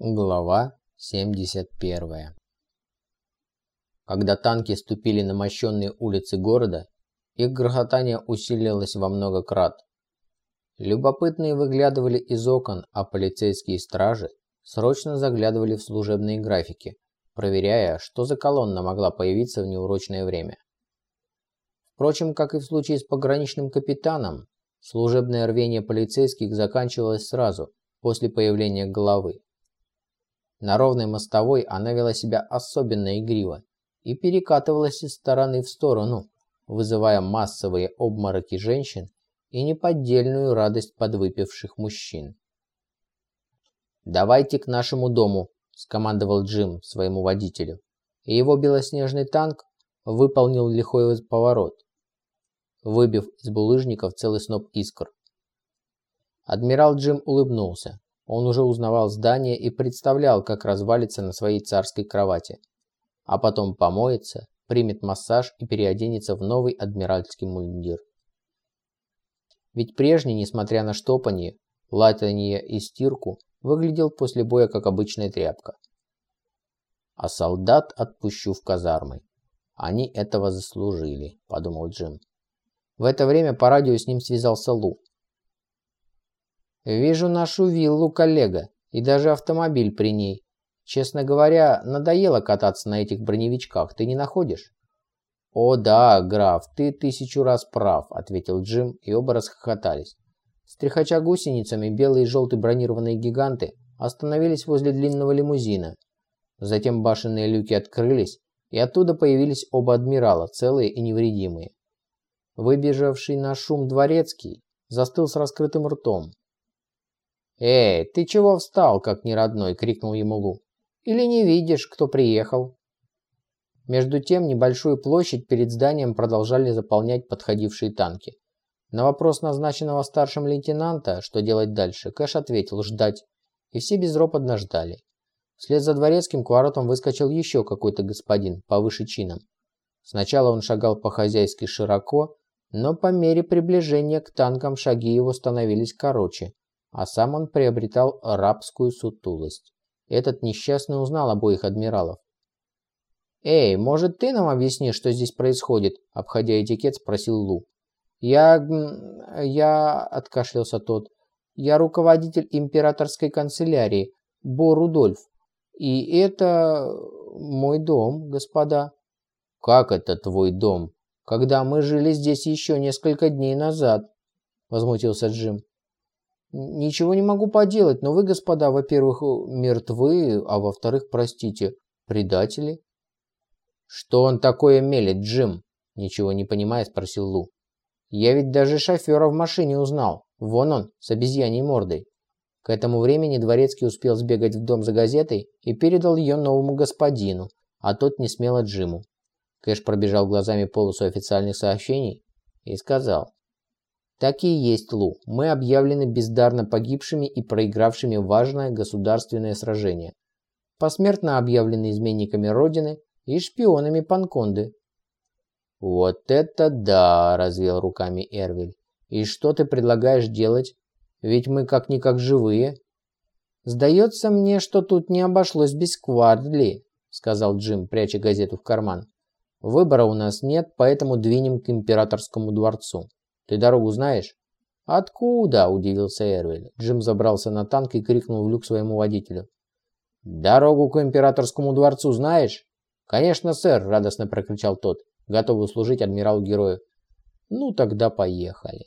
Глава 71 Когда танки ступили на мощенные улицы города, их грохотание усилилось во много крат. Любопытные выглядывали из окон, а полицейские стражи срочно заглядывали в служебные графики, проверяя, что за колонна могла появиться в неурочное время. Впрочем, как и в случае с пограничным капитаном, служебное рвение полицейских заканчивалось сразу, после появления головы. На ровной мостовой она вела себя особенно игриво и перекатывалась из стороны в сторону, вызывая массовые обмороки женщин и неподдельную радость подвыпивших мужчин. «Давайте к нашему дому», – скомандовал Джим своему водителю, и его белоснежный танк выполнил лихой поворот, выбив из булыжников целый сноп искр. Адмирал Джим улыбнулся. Он уже узнавал здание и представлял, как развалится на своей царской кровати. А потом помоется, примет массаж и переоденется в новый адмиральский мундир. Ведь прежний, несмотря на штопанье, латанье и стирку, выглядел после боя как обычная тряпка. А солдат отпущу в казармы. Они этого заслужили, подумал Джим. В это время по радио с ним связался Лу. Вижу нашу виллу, коллега, и даже автомобиль при ней. Честно говоря, надоело кататься на этих броневичках, ты не находишь? О да, граф, ты тысячу раз прав, ответил Джим, и оба расхохотались. Стряхача гусеницами белые и желтые бронированные гиганты остановились возле длинного лимузина. Затем башенные люки открылись, и оттуда появились оба адмирала, целые и невредимые. Выбежавший на шум дворецкий застыл с раскрытым ртом, «Эй, ты чего встал, как неродной?» – крикнул ему Лу. «Или не видишь, кто приехал?» Между тем, небольшую площадь перед зданием продолжали заполнять подходившие танки. На вопрос назначенного старшим лейтенанта, что делать дальше, Кэш ответил «ждать», и все безропотно ждали. Вслед за дворецким к воротам выскочил еще какой-то господин, повыше чином. Сначала он шагал по-хозяйски широко, но по мере приближения к танкам шаги его становились короче, а сам он приобретал рабскую сутулость. Этот несчастный узнал обоих адмиралов. «Эй, может, ты нам объяснишь, что здесь происходит?» – обходя этикет, спросил Лу. «Я... я...» – откашлялся тот. «Я руководитель императорской канцелярии, Бо Рудольф. И это... мой дом, господа». «Как это твой дом? Когда мы жили здесь еще несколько дней назад?» – возмутился Джим. Ничего не могу поделать, но вы, господа, во-первых, мертвы, а во-вторых, простите, предатели. Что он такое мелет, Джим? Ничего не понимая, спросил Лу. Я ведь даже шофера в машине узнал. Вон он, с обезьяньей мордой. К этому времени Дворецкий успел сбегать в дом за газетой и передал ее новому господину, а тот не смело Джиму. Кэш пробежал глазами полосу официальных сообщений и сказал. Так и есть, Лу. Мы объявлены бездарно погибшими и проигравшими важное государственное сражение. Посмертно объявлены изменниками Родины и шпионами Панконды. «Вот это да!» – развел руками Эрвиль. «И что ты предлагаешь делать? Ведь мы как-никак живые». «Сдается мне, что тут не обошлось без Квардли», – сказал Джим, пряча газету в карман. «Выбора у нас нет, поэтому двинем к императорскому дворцу». Ты дорогу знаешь?» «Откуда?» – удивился Эрвиль. Джим забрался на танк и крикнул в люк своему водителю. «Дорогу к императорскому дворцу знаешь?» «Конечно, сэр!» – радостно прокричал тот, готовый служить адмиралу-герою. «Ну, тогда поехали!»